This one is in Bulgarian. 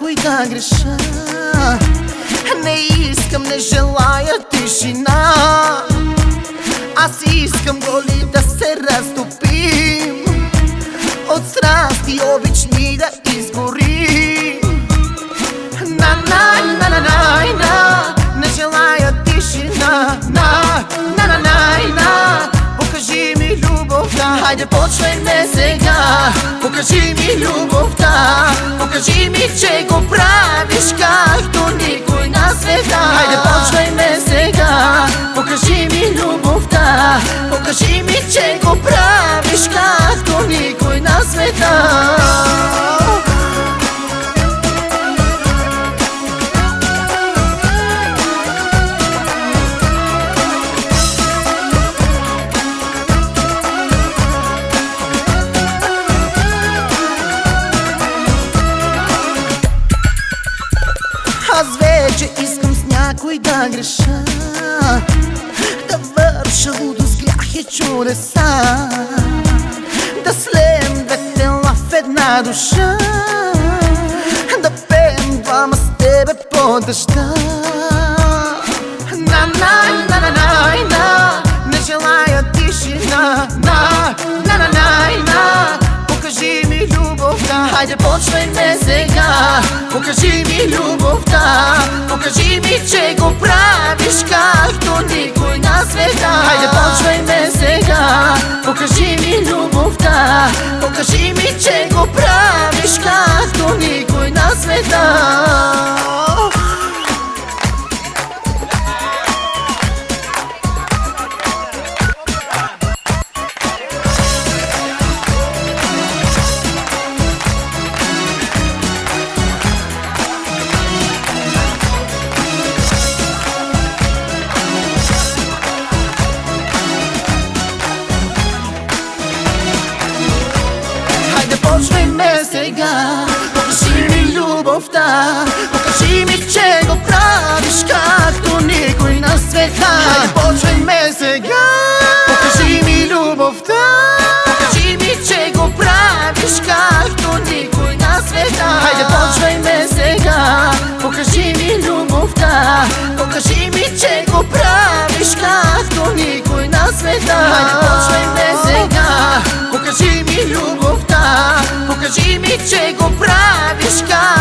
да греша Не искам, не желая тишина. Аз искам голи да се разтопим От страсти обични да изгорим. На, на, на, на, на, на Не желая тишина. На, на, на, на, на Покажи ми любовта. Хайде почвайме сега. Покажи ми любовта. Покажи ми, Покажи ми, че го правиш както никой на света. Аз вече искам с някой да греша чудеса. Да слеем две тела в една душа Да пеем двама с тебе по дъжда. На, на, на, на, на, на Не желая тишина. На, на, на, на, на Покажи ми любовта. Хайде почвайме сега. Покажи ми любовта. Покажи ми, че го правиш както никой на света. Хайде Покажи ми, че го правиш както никой на света Покажи ми, че го правиш както никой на света. Хайде почвайме сега Покажи ми любовта. Покажи ми, че го правиш както